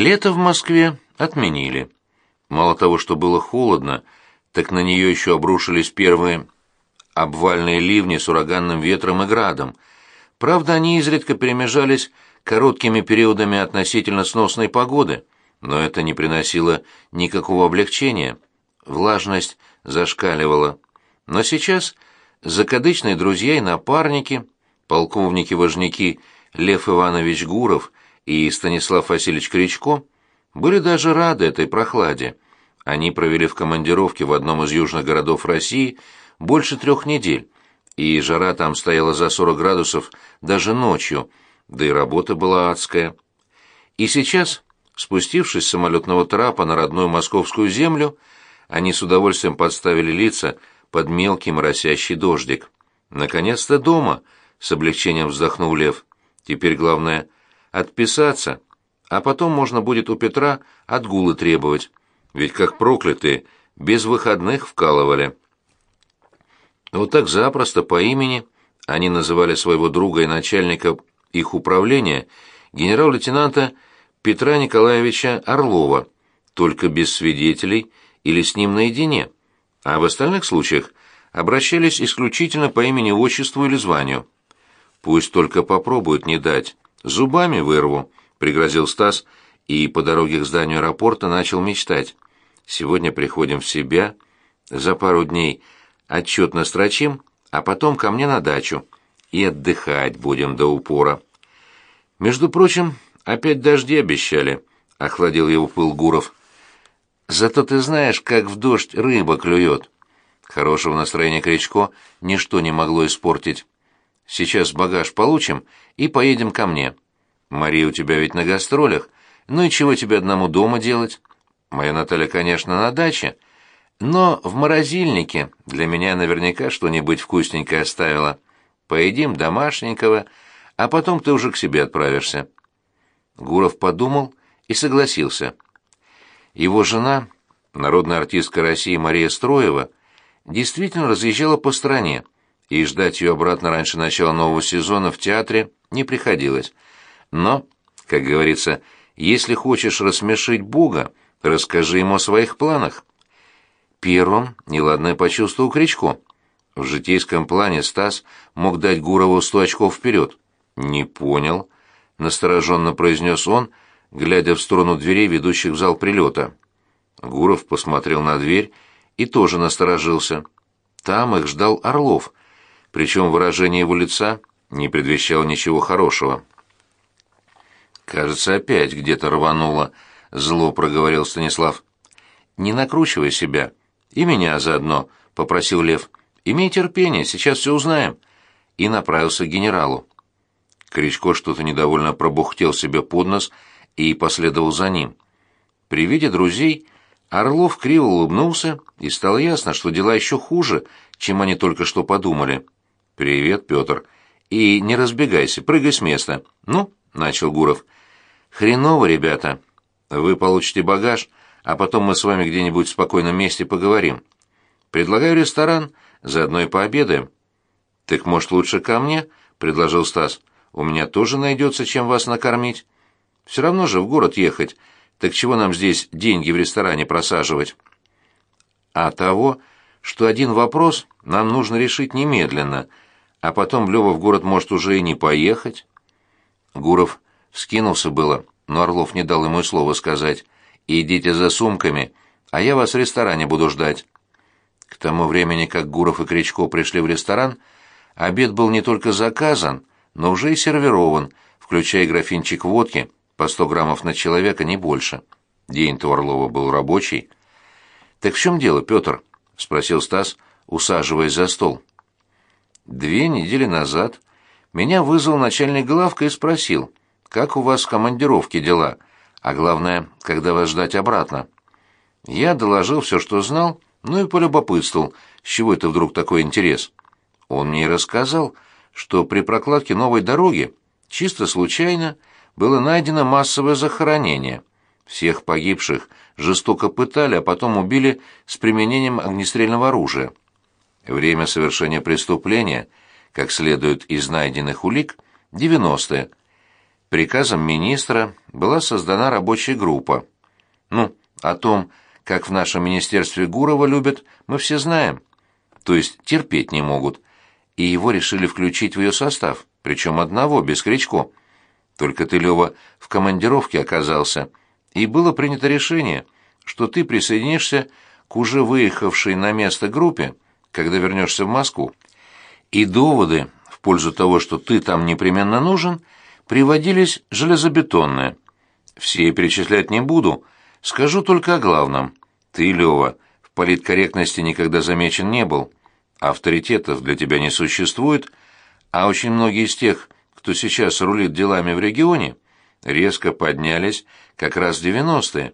Лето в Москве отменили. Мало того, что было холодно, так на нее еще обрушились первые обвальные ливни с ураганным ветром и градом. Правда, они изредка перемежались короткими периодами относительно сносной погоды, но это не приносило никакого облегчения. Влажность зашкаливала. Но сейчас закадычные друзья и напарники, полковники-важники Лев Иванович Гуров и Станислав Васильевич Кричко были даже рады этой прохладе. Они провели в командировке в одном из южных городов России больше трех недель, и жара там стояла за 40 градусов даже ночью, да и работа была адская. И сейчас, спустившись с самолетного трапа на родную московскую землю, они с удовольствием подставили лица под мелкий моросящий дождик. «Наконец-то дома!» — с облегчением вздохнул Лев. «Теперь главное — отписаться, а потом можно будет у Петра отгулы требовать, ведь как проклятые, без выходных вкалывали». Вот так запросто по имени они называли своего друга и начальника их управления генерал-лейтенанта Петра Николаевича Орлова, только без свидетелей или с ним наедине, а в остальных случаях обращались исключительно по имени-отчеству или званию. «Пусть только попробуют не дать. Зубами вырву», — пригрозил Стас, и по дороге к зданию аэропорта начал мечтать. «Сегодня приходим в себя. За пару дней отчет настрочим, а потом ко мне на дачу. И отдыхать будем до упора». «Между прочим, опять дожди обещали», — охладил его пыл Гуров. Зато ты знаешь, как в дождь рыба клюет. Хорошего настроения Кричко ничто не могло испортить. Сейчас багаж получим и поедем ко мне. Мария у тебя ведь на гастролях. Ну и чего тебе одному дома делать? Моя Наталья, конечно, на даче, но в морозильнике для меня наверняка что-нибудь вкусненькое оставила. Поедим домашненького, а потом ты уже к себе отправишься. Гуров подумал и согласился. Его жена, народная артистка России Мария Строева, действительно разъезжала по стране, и ждать ее обратно раньше начала нового сезона в театре не приходилось. Но, как говорится, если хочешь рассмешить Бога, расскажи ему о своих планах. Первым неладное почувствовал Кричко. В житейском плане Стас мог дать Гурову сто очков вперед. «Не понял», — настороженно произнес он, глядя в сторону дверей, ведущих в зал прилета. Гуров посмотрел на дверь и тоже насторожился. Там их ждал Орлов, причем выражение его лица не предвещало ничего хорошего. «Кажется, опять где-то рвануло», — зло проговорил Станислав. «Не накручивай себя. И меня заодно», — попросил Лев. «Имей терпение, сейчас все узнаем». И направился к генералу. Кричко что-то недовольно пробухтел себе под нос и последовал за ним. При виде друзей Орлов криво улыбнулся, и стало ясно, что дела еще хуже, чем они только что подумали. «Привет, Петр. И не разбегайся, прыгай с места». «Ну?» — начал Гуров. «Хреново, ребята. Вы получите багаж, а потом мы с вами где-нибудь в спокойном месте поговорим. Предлагаю ресторан, заодно и пообедаем». «Так, может, лучше ко мне?» — предложил Стас. «У меня тоже найдется, чем вас накормить». Все равно же в город ехать. Так чего нам здесь деньги в ресторане просаживать? А того, что один вопрос нам нужно решить немедленно, а потом Лёва в город может уже и не поехать. Гуров вскинулся было, но Орлов не дал ему и слова сказать. «Идите за сумками, а я вас в ресторане буду ждать». К тому времени, как Гуров и Кричко пришли в ресторан, обед был не только заказан, но уже и сервирован, включая графинчик водки — по сто граммов на человека, не больше. День-то у Орлова был рабочий. «Так в чем дело, Петр?» — спросил Стас, усаживаясь за стол. «Две недели назад меня вызвал начальник главка и спросил, как у вас в командировке дела, а главное, когда вас ждать обратно. Я доложил все, что знал, ну и полюбопытствовал, с чего это вдруг такой интерес. Он мне и рассказал, что при прокладке новой дороги чисто случайно было найдено массовое захоронение. Всех погибших жестоко пытали, а потом убили с применением огнестрельного оружия. Время совершения преступления, как следует из найденных улик, 90-е. приказом министра была создана рабочая группа. Ну, о том, как в нашем министерстве Гурова любят, мы все знаем. То есть терпеть не могут. И его решили включить в ее состав, причем одного, без Кричко. Только ты, Лева, в командировке оказался, и было принято решение, что ты присоединишься к уже выехавшей на место группе, когда вернешься в Москву. И доводы в пользу того, что ты там непременно нужен, приводились железобетонные. Все перечислять не буду, скажу только о главном. Ты, Лева, в политкорректности никогда замечен не был. Авторитетов для тебя не существует, а очень многие из тех, кто сейчас рулит делами в регионе, резко поднялись как раз в 90-е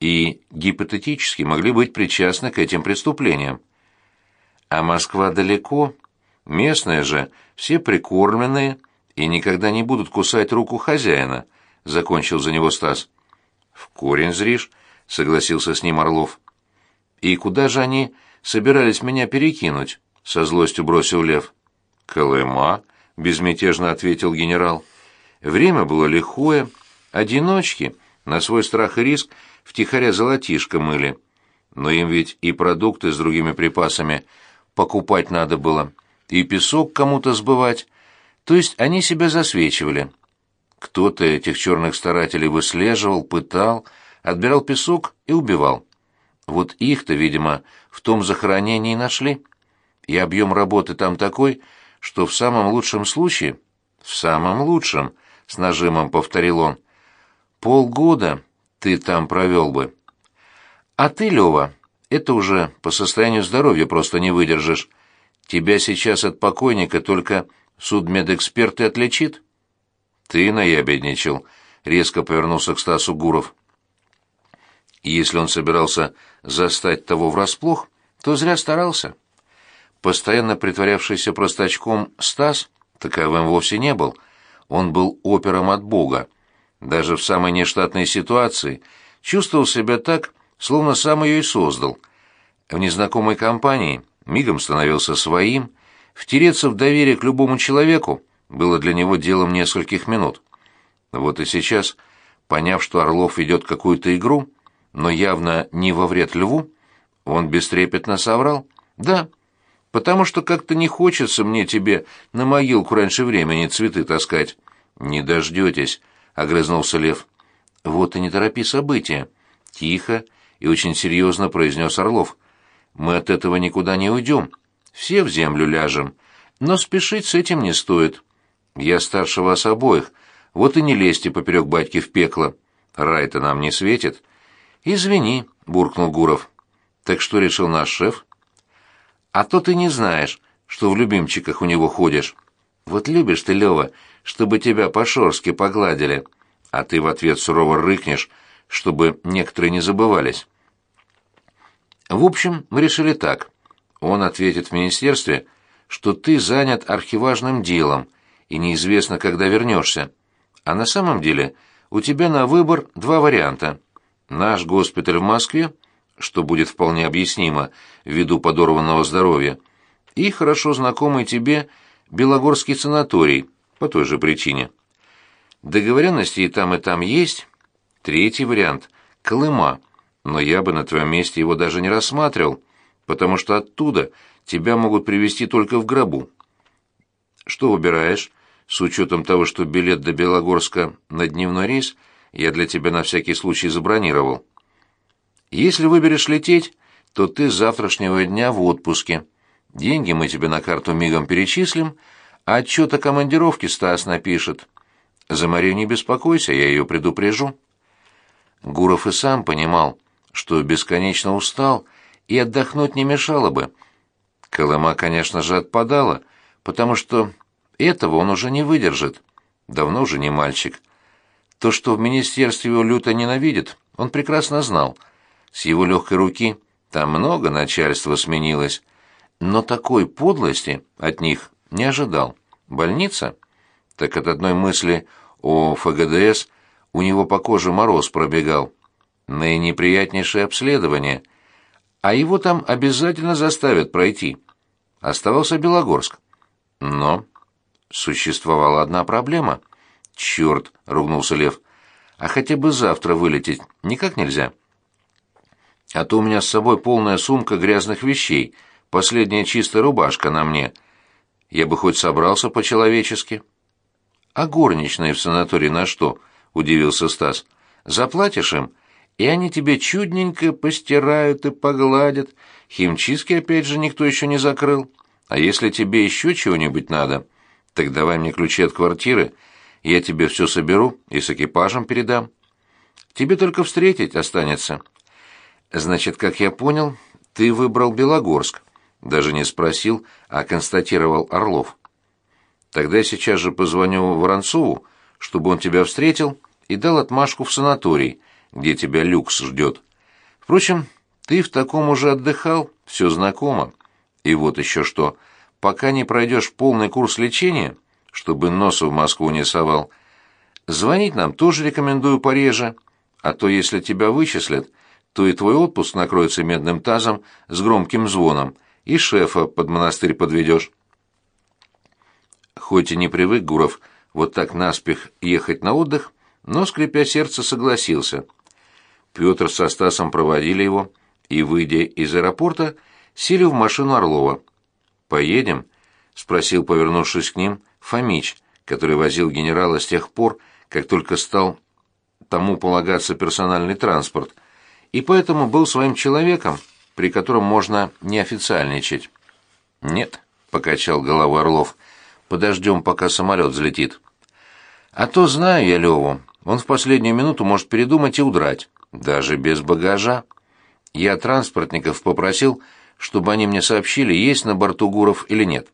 и гипотетически могли быть причастны к этим преступлениям. А Москва далеко, местные же все прикормленные и никогда не будут кусать руку хозяина, закончил за него Стас. В корень зришь, согласился с ним Орлов. И куда же они собирались меня перекинуть? со злостью бросил Лев. Колыма, безмятежно ответил генерал. Время было лихое, одиночки на свой страх и риск втихаря золотишко мыли. Но им ведь и продукты с другими припасами покупать надо было, и песок кому-то сбывать. То есть они себя засвечивали. Кто-то этих черных старателей выслеживал, пытал, отбирал песок и убивал. Вот их-то, видимо, в том захоронении нашли. И объем работы там такой, что в самом лучшем случае, в самом лучшем, с нажимом повторил он, полгода ты там провел бы. А ты, Лева, это уже по состоянию здоровья просто не выдержишь. Тебя сейчас от покойника только судмедэксперт и отличит. Ты наябедничал, резко повернулся к Стасу Гуров. Если он собирался застать того врасплох, то зря старался. Постоянно притворявшийся простачком Стас таковым вовсе не был. Он был опером от Бога. Даже в самой нештатной ситуации чувствовал себя так, словно сам ее и создал. В незнакомой компании мигом становился своим, втереться в доверие к любому человеку было для него делом нескольких минут. Вот и сейчас, поняв, что Орлов ведет какую-то игру, но явно не во вред льву, он бестрепетно соврал. «Да, потому что как-то не хочется мне тебе на могилку раньше времени цветы таскать». «Не дождетесь», — огрызнулся лев. «Вот и не торопи события», — тихо и очень серьезно произнес Орлов. «Мы от этого никуда не уйдем. Все в землю ляжем. Но спешить с этим не стоит. Я старше вас обоих, вот и не лезьте поперек батьки в пекло. Рай-то нам не светит». «Извини», — буркнул Гуров. «Так что решил наш шеф?» «А то ты не знаешь, что в любимчиках у него ходишь. Вот любишь ты, Лева, чтобы тебя по-шорски погладили, а ты в ответ сурово рыкнешь, чтобы некоторые не забывались». В общем, мы решили так. Он ответит в министерстве, что ты занят архиважным делом, и неизвестно, когда вернешься. А на самом деле у тебя на выбор два варианта. Наш госпиталь в Москве, что будет вполне объяснимо ввиду подорванного здоровья, и хорошо знакомый тебе Белогорский санаторий по той же причине. Договоренности и там, и там есть. Третий вариант — Колыма, но я бы на твоем месте его даже не рассматривал, потому что оттуда тебя могут привезти только в гробу. Что выбираешь, с учетом того, что билет до Белогорска на дневной рейс — я для тебя на всякий случай забронировал. Если выберешь лететь, то ты с завтрашнего дня в отпуске. Деньги мы тебе на карту мигом перечислим, а отчет о командировке Стас напишет. За Марию не беспокойся, я ее предупрежу. Гуров и сам понимал, что бесконечно устал, и отдохнуть не мешало бы. Колыма, конечно же, отпадала, потому что этого он уже не выдержит. Давно уже не мальчик. То, что в министерстве его люто ненавидят, он прекрасно знал. С его легкой руки там много начальства сменилось, но такой подлости от них не ожидал. Больница? Так от одной мысли о ФГДС у него по коже мороз пробегал. Наинеприятнейшее обследование. А его там обязательно заставят пройти. Оставался Белогорск. Но существовала одна проблема — «Черт!» — ругнулся Лев. «А хотя бы завтра вылететь никак нельзя?» «А то у меня с собой полная сумка грязных вещей, последняя чистая рубашка на мне. Я бы хоть собрался по-человечески». «А горничные в санатории на что?» — удивился Стас. «Заплатишь им, и они тебе чудненько постирают и погладят. Химчистки, опять же, никто еще не закрыл. А если тебе еще чего-нибудь надо, так давай мне ключи от квартиры, я тебе все соберу и с экипажем передам. Тебе только встретить останется». «Значит, как я понял, ты выбрал Белогорск». Даже не спросил, а констатировал Орлов. Тогда я сейчас же позвоню Воронцову, чтобы он тебя встретил и дал отмашку в санаторий, где тебя люкс ждет. Впрочем, ты в таком уже отдыхал, все знакомо. И вот еще что, пока не пройдешь полный курс лечения, чтобы носу в Москву не совал, звонить нам тоже рекомендую пореже, а то если тебя вычислят, то и твой отпуск накроется медным тазом с громким звоном, и шефа под монастырь подведешь. Хоть и не привык Гуров вот так наспех ехать на отдых, но, скрипя сердце, согласился. Петр со Стасом проводили его и, выйдя из аэропорта, сели в машину Орлова. «Поедем?» — спросил, повернувшись к ним, Фомич, который возил генерала с тех пор, как только стал тому полагаться персональный транспорт, и поэтому был своим человеком, при котором можно не официальничать. «Нет», — покачал головой Орлов, — Подождем, пока самолет взлетит. А то знаю я Леву. Он в последнюю минуту может передумать и удрать. Даже без багажа. Я транспортников попросил, чтобы они мне сообщили, есть на борту Гуров или нет.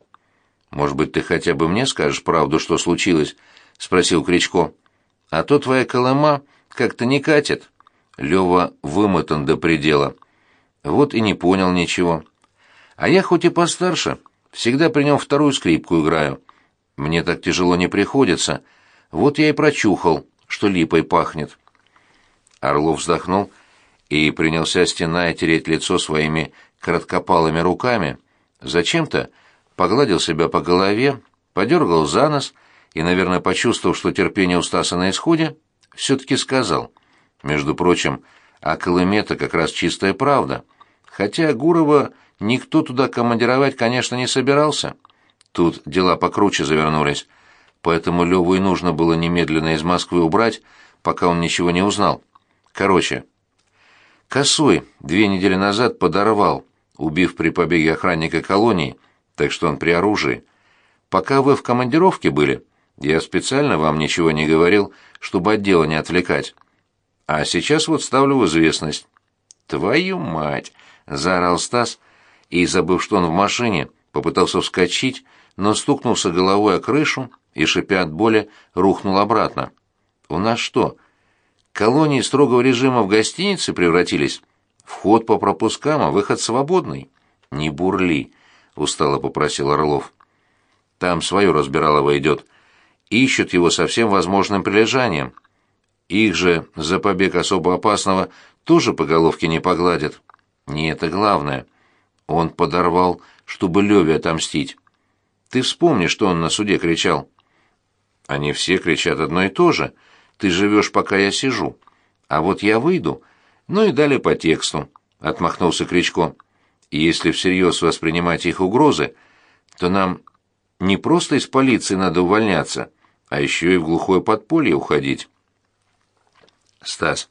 «Может быть, ты хотя бы мне скажешь правду, что случилось?» — спросил Кричко. «А то твоя Колыма как-то не катит». Лева вымотан до предела. Вот и не понял ничего. А я хоть и постарше, всегда при нем вторую скрипку играю. Мне так тяжело не приходится. Вот я и прочухал, что липой пахнет. Орлов вздохнул и принялся стеная тереть лицо своими краткопалыми руками. Зачем-то погладил себя по голове, подергал за нос и, наверное, почувствовав, что терпение у Стаса на исходе, все-таки сказал. Между прочим, о Колыме-то как раз чистая правда. Хотя Гурова никто туда командировать, конечно, не собирался. Тут дела покруче завернулись, поэтому Леву и нужно было немедленно из Москвы убрать, пока он ничего не узнал. Короче, Косой две недели назад подорвал, убив при побеге охранника колонии, так что он при оружии. Пока вы в командировке были, я специально вам ничего не говорил, чтобы от дела не отвлекать. А сейчас вот ставлю в известность. «Твою мать!» — заорал Стас, и, забыв, что он в машине, попытался вскочить, но стукнулся головой о крышу и, шипя от боли, рухнул обратно. «У нас что, колонии строгого режима в гостинице превратились? Вход по пропускам, а выход свободный?» «Не бурли», — устало попросил Орлов. «Там свое разбиралово идет. Ищут его со всем возможным прилежанием. Их же за побег особо опасного тоже по головке не погладят. Не это главное. Он подорвал, чтобы Леве отомстить. Ты вспомни, что он на суде кричал. Они все кричат одно и то же. Ты живешь, пока я сижу. А вот я выйду. Ну и далее по тексту, — отмахнулся Кричко. Если всерьез воспринимать их угрозы, то нам не просто из полиции надо увольняться, а еще и в глухое подполье уходить. Стас,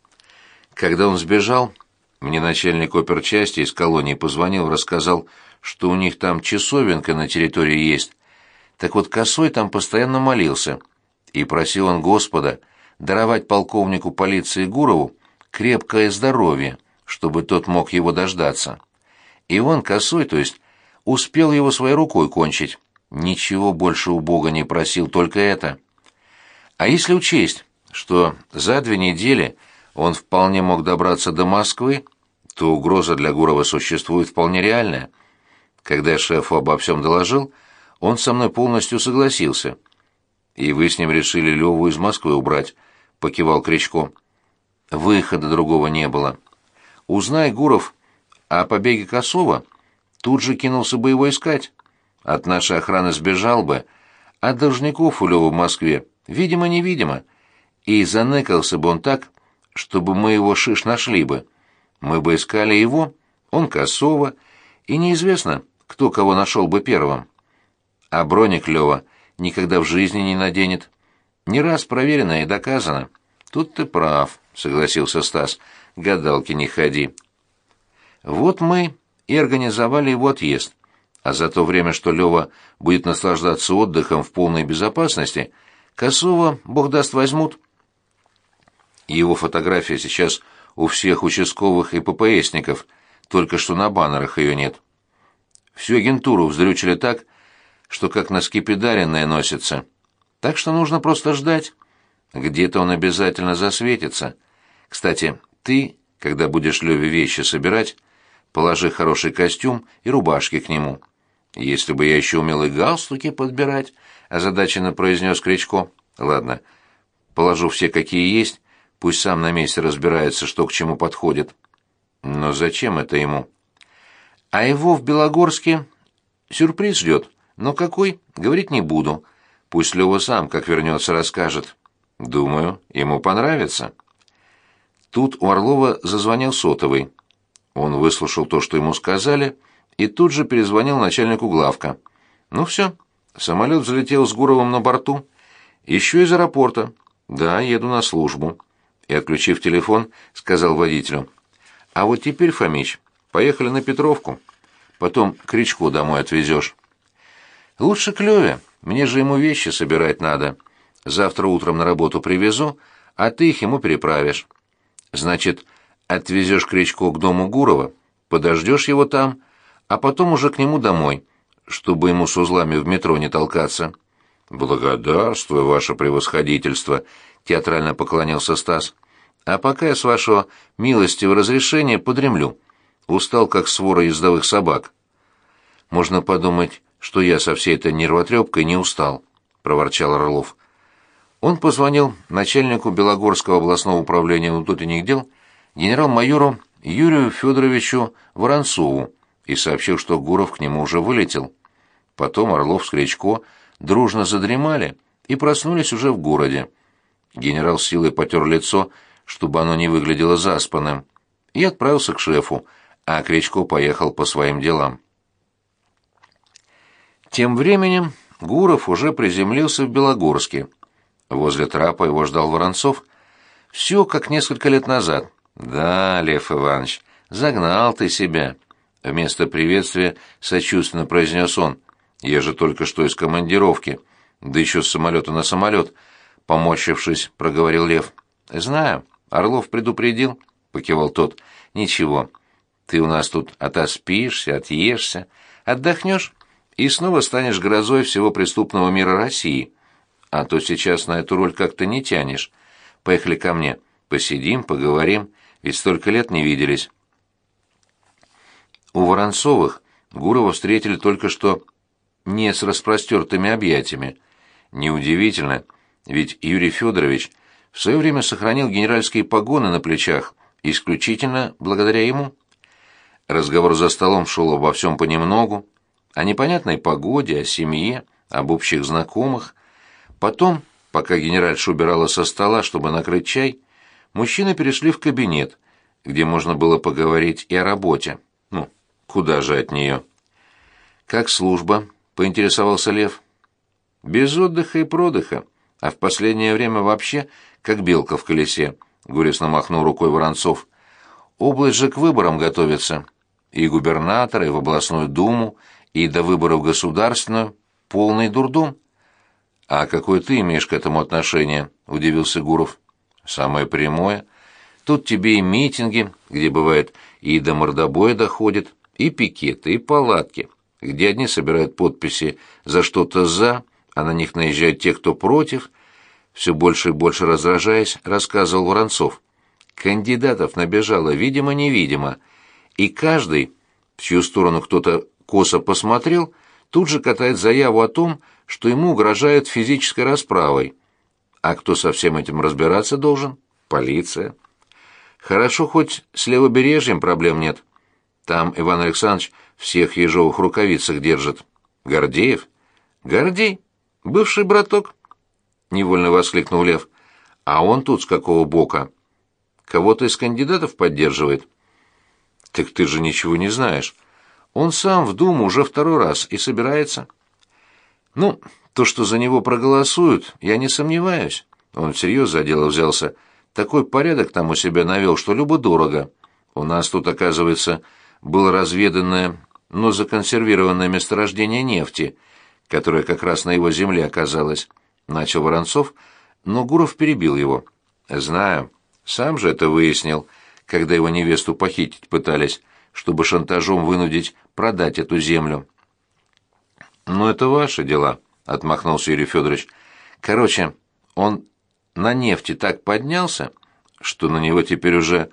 когда он сбежал, мне начальник оперчасти из колонии позвонил, рассказал, что у них там часовенка на территории есть. Так вот Косой там постоянно молился, и просил он Господа даровать полковнику полиции Гурову крепкое здоровье, чтобы тот мог его дождаться. И он, Косой, то есть, успел его своей рукой кончить. Ничего больше у Бога не просил, только это. А если учесть, что за две недели он вполне мог добраться до Москвы, то угроза для Гурова существует вполне реальная – когда шефу обо всем доложил, он со мной полностью согласился. И вы с ним решили Леву из Москвы убрать, — покивал Кричко. Выхода другого не было. Узнай, Гуров, о побеге Косова, тут же кинулся бы его искать. От нашей охраны сбежал бы, а должников у Лёвы в Москве видимо-невидимо. И заныкался бы он так, чтобы мы его шиш нашли бы. Мы бы искали его, он Косова, и неизвестно, кто кого нашел бы первым. А броник Лева никогда в жизни не наденет. Не раз проверено и доказано. Тут ты прав, согласился Стас. Гадалки не ходи. Вот мы и организовали его отъезд. А за то время, что Лева будет наслаждаться отдыхом в полной безопасности, Косова, бог даст, возьмут. Его фотография сейчас у всех участковых и ППСников, только что на баннерах ее нет. Всю агентуру вздрючили так, что как на скипидаренное носится. Так что нужно просто ждать. Где-то он обязательно засветится. Кстати, ты, когда будешь Леве вещи собирать, положи хороший костюм и рубашки к нему. Если бы я еще умел и галстуки подбирать, озадаченно произнес Кричко. Ладно, положу все, какие есть, пусть сам на месте разбирается, что к чему подходит. Но зачем это ему? А его в Белогорске сюрприз ждет. Но какой, говорить не буду. Пусть Лёва сам, как вернется, расскажет. Думаю, ему понравится. Тут у Орлова зазвонил сотовый. Он выслушал то, что ему сказали, и тут же перезвонил начальнику главка. Ну все, самолет взлетел с Гуровым на борту. Еще из аэропорта. Да, еду на службу. И, отключив телефон, сказал водителю. А вот теперь, Фомич, поехали на Петровку. Потом Кричку домой отвезешь. Лучше к Леве. Мне же ему вещи собирать надо. Завтра утром на работу привезу, а ты их ему переправишь. Значит, отвезешь Кричко к дому Гурова, подождешь его там, а потом уже к нему домой, чтобы ему с узлами в метро не толкаться. Благодарствую, ваше превосходительство, театрально поклонился Стас. А пока я с вашего милостивого разрешения подремлю. Устал, как свора ездовых собак. Можно подумать, что я со всей этой нервотрепкой не устал, проворчал Орлов. Он позвонил начальнику Белогорского областного управления внутренних дел генерал-майору Юрию Федоровичу Воронцову и сообщил, что Гуров к нему уже вылетел. Потом Орлов с Кричко дружно задремали и проснулись уже в городе. Генерал силой потер лицо, чтобы оно не выглядело заспанным, и отправился к шефу, а Кричко поехал по своим делам. Тем временем Гуров уже приземлился в Белогорске. Возле трапа его ждал Воронцов. Все как несколько лет назад. «Да, Лев Иванович, загнал ты себя», — вместо приветствия сочувственно произнес он. «Я же только что из командировки, да еще с самолета на самолет», — поморщившись, проговорил Лев. «Знаю, Орлов предупредил», — покивал тот. «Ничего, ты у нас тут отоспишься, отъешься, отдохнешь и снова станешь грозой всего преступного мира России. А то сейчас на эту роль как-то не тянешь. Поехали ко мне, посидим, поговорим, ведь столько лет не виделись. У Воронцовых Гурова встретили только что не с распростертыми объятиями. Неудивительно, ведь Юрий Федорович в свое время сохранил генеральские погоны на плечах исключительно благодаря ему. Разговор за столом шел обо всем понемногу, о непонятной погоде, о семье, об общих знакомых. Потом, пока генеральша убирала со стола, чтобы накрыть чай, мужчины перешли в кабинет, где можно было поговорить и о работе. Ну, куда же от нее? «Как служба?» — поинтересовался Лев. «Без отдыха и продыха, а в последнее время вообще как белка в колесе», — горестно махнул рукой Воронцов. «Область же к выборам готовится. И губернатора, и в областную думу, и до выборов государственную полный дурдом. А какое ты имеешь к этому отношение? удивился Гуров. Самое прямое. Тут тебе и митинги, где бывает и до мордобоя доходит, и пикеты, и палатки, где одни собирают подписи за что-то за, а на них наезжают те, кто против. Все больше и больше раздражаясь, рассказывал Воронцов. Кандидатов набежало видимо-невидимо, и каждый, в чью сторону кто-то косо посмотрел, тут же катает заяву о том, что ему угрожает физической расправой. А кто со всем этим разбираться должен? Полиция. Хорошо, хоть с левобережьем проблем нет. Там Иван Александрович всех ежовых рукавицах держит. Гордеев? Гордей? Бывший браток? невольно воскликнул Лев. «А он тут с какого бока? Кого-то из кандидатов поддерживает?» «Так ты же ничего не знаешь. Он сам в Думу уже второй раз и собирается». «Ну, то, что за него проголосуют, я не сомневаюсь». Он всерьез за дело взялся. «Такой порядок там у себя навел, что любо-дорого. У нас тут, оказывается, было разведанное, но законсервированное месторождение нефти, которое как раз на его земле оказалось». Начал Воронцов, но Гуров перебил его. «Знаю. Сам же это выяснил, когда его невесту похитить пытались, чтобы шантажом вынудить продать эту землю». «Ну, это ваши дела», — отмахнулся Юрий Федорович. «Короче, он на нефти так поднялся, что на него теперь уже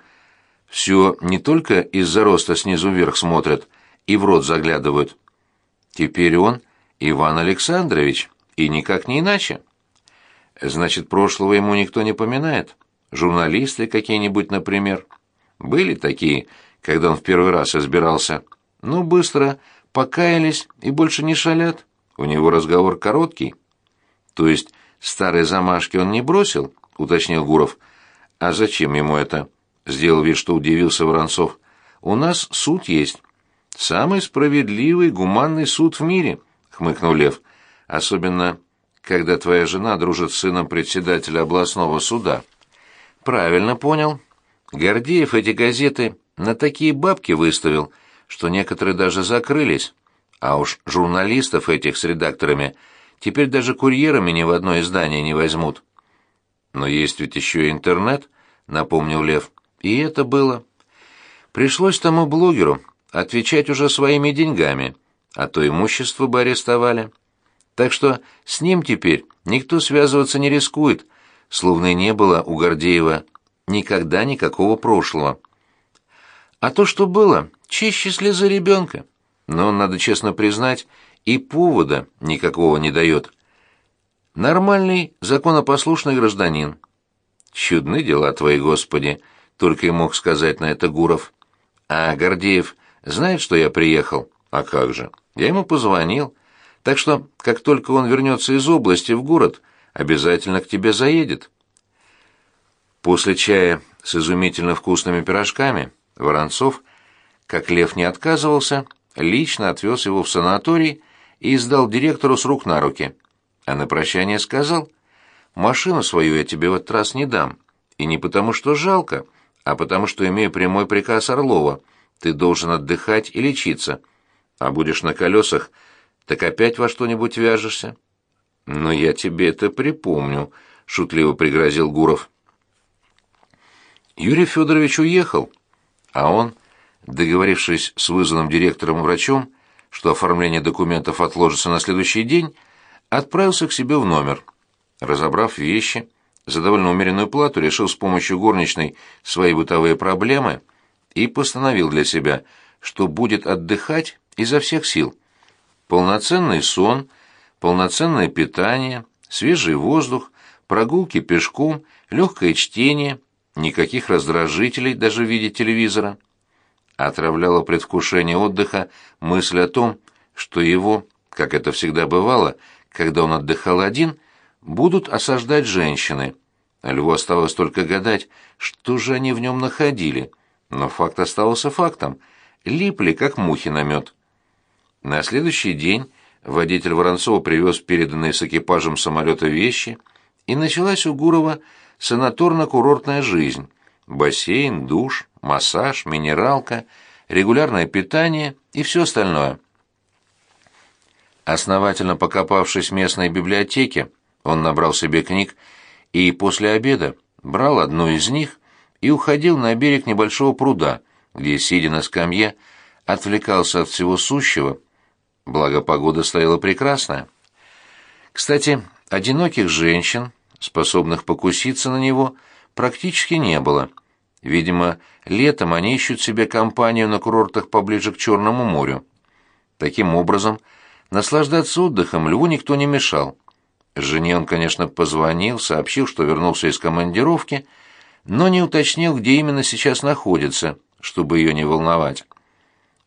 все не только из-за роста снизу вверх смотрят и в рот заглядывают. Теперь он Иван Александрович, и никак не иначе. Значит, прошлого ему никто не поминает? Журналисты какие-нибудь, например? Были такие, когда он в первый раз избирался. Ну, быстро покаялись и больше не шалят. У него разговор короткий. То есть старые замашки он не бросил, уточнил Гуров. А зачем ему это? Сделал вид, что удивился Воронцов. У нас суд есть. Самый справедливый, гуманный суд в мире, хмыкнул Лев. Особенно когда твоя жена дружит с сыном председателя областного суда. Правильно понял. Гордеев эти газеты на такие бабки выставил, что некоторые даже закрылись. А уж журналистов этих с редакторами теперь даже курьерами ни в одно издание не возьмут. Но есть ведь еще и интернет, напомнил Лев. И это было. Пришлось тому блогеру отвечать уже своими деньгами, а то имущество бы арестовали. Так что с ним теперь никто связываться не рискует, словно и не было у Гордеева никогда никакого прошлого. А то, что было, чище слезы ребенка. Но, надо честно признать, и повода никакого не дает. Нормальный, законопослушный гражданин. Чудны дела твои, Господи, только и мог сказать на это Гуров. А Гордеев знает, что я приехал? А как же? Я ему позвонил. Так что, как только он вернется из области в город, обязательно к тебе заедет. После чая с изумительно вкусными пирожками Воронцов, как лев не отказывался, лично отвез его в санаторий и сдал директору с рук на руки. А на прощание сказал, «Машину свою я тебе в этот раз не дам, и не потому что жалко, а потому что имею прямой приказ Орлова, ты должен отдыхать и лечиться, а будешь на колесах – так опять во что-нибудь вяжешься? Но я тебе это припомню, шутливо пригрозил Гуров. Юрий Федорович уехал, а он, договорившись с вызванным директором-врачом, что оформление документов отложится на следующий день, отправился к себе в номер. Разобрав вещи, за довольно умеренную плату решил с помощью горничной свои бытовые проблемы и постановил для себя, что будет отдыхать изо всех сил полноценный сон, полноценное питание, свежий воздух, прогулки пешком, легкое чтение, никаких раздражителей даже в виде телевизора. Отравляло предвкушение отдыха мысль о том, что его, как это всегда бывало, когда он отдыхал один, будут осаждать женщины. Льву оставалось только гадать, что же они в нем находили. Но факт оставался фактом. Липли, как мухи на мед. На следующий день водитель Воронцова привез переданные с экипажем самолета вещи, и началась у Гурова санаторно-курортная жизнь. Бассейн, душ, массаж, минералка, регулярное питание и все остальное. Основательно покопавшись в местной библиотеке, он набрал себе книг и после обеда брал одну из них и уходил на берег небольшого пруда, где, сидя на скамье, отвлекался от всего сущего благо погода стояла прекрасная. Кстати, одиноких женщин, способных покуситься на него, практически не было. Видимо, летом они ищут себе компанию на курортах поближе к Черному морю. Таким образом, наслаждаться отдыхом Льву никто не мешал. Жене он, конечно, позвонил, сообщил, что вернулся из командировки, но не уточнил, где именно сейчас находится, чтобы ее не волновать.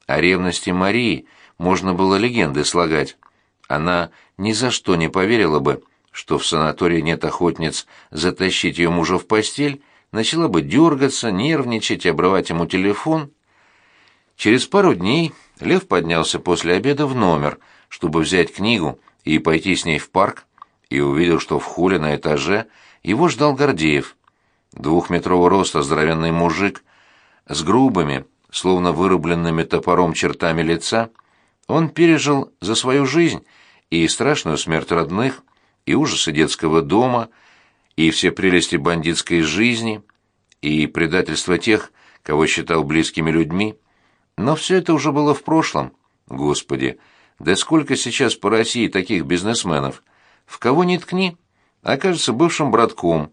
О ревности Марии можно было легенды слагать. Она ни за что не поверила бы, что в санатории нет охотниц затащить ее мужа в постель, начала бы дергаться, нервничать, обрывать ему телефон. Через пару дней Лев поднялся после обеда в номер, чтобы взять книгу и пойти с ней в парк, и увидел, что в холле на этаже его ждал Гордеев. Двухметрового роста здоровенный мужик с грубыми, словно вырубленными топором чертами лица, он пережил за свою жизнь и страшную смерть родных, и ужасы детского дома, и все прелести бандитской жизни, и предательство тех, кого считал близкими людьми. Но все это уже было в прошлом. Господи, да сколько сейчас по России таких бизнесменов? В кого ни ткни, окажется бывшим братком.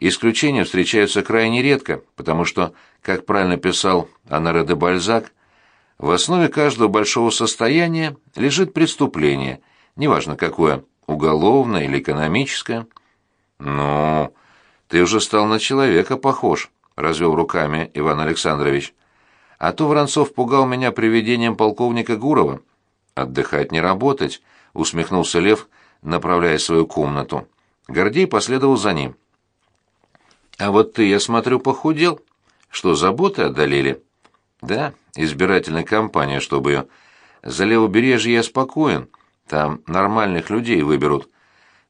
Исключения встречаются крайне редко, потому что, как правильно писал Анаре де Бальзак, в основе каждого большого состояния лежит преступление, неважно какое – уголовное или экономическое. Ну, ты уже стал на человека похож, развел руками Иван Александрович. А то Воронцов пугал меня привидением полковника Гурова. Отдыхать не работать, усмехнулся Лев, направляя свою комнату. Гордей последовал за ним. А вот ты, я смотрю, похудел. Что, заботы одолели? Да, избирательная кампания, чтобы ее. За левобережье я спокоен. Там нормальных людей выберут.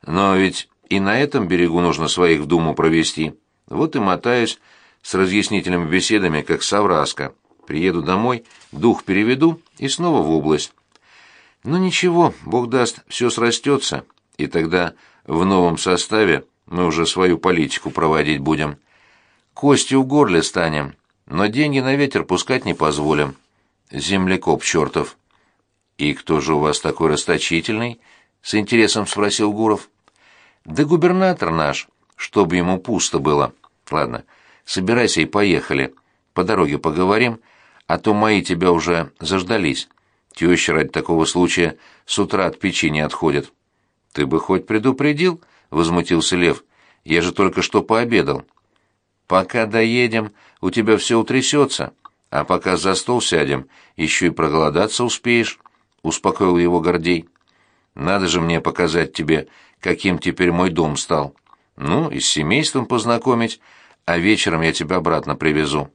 Но ведь и на этом берегу нужно своих в думу провести. Вот и мотаюсь с разъяснительными беседами, как совраска. Приеду домой, дух переведу и снова в область. Но ну ничего, Бог даст, все срастется, и тогда в новом составе мы уже свою политику проводить будем. Кости в горле станем, но деньги на ветер пускать не позволим. Землекоп чертов. «И кто же у вас такой расточительный?» — с интересом спросил Гуров. «Да губернатор наш, чтобы ему пусто было. Ладно, собирайся и поехали. По дороге поговорим, а то мои тебя уже заждались. Теща ради такого случая с утра от печи не отходит». «Ты бы хоть предупредил?» — возмутился Лев. «Я же только что пообедал». «Пока доедем, у тебя все утрясется, а пока за стол сядем, еще и проголодаться успеешь». — успокоил его Гордей. «Надо же мне показать тебе, каким теперь мой дом стал. Ну, и с семейством познакомить, а вечером я тебя обратно привезу».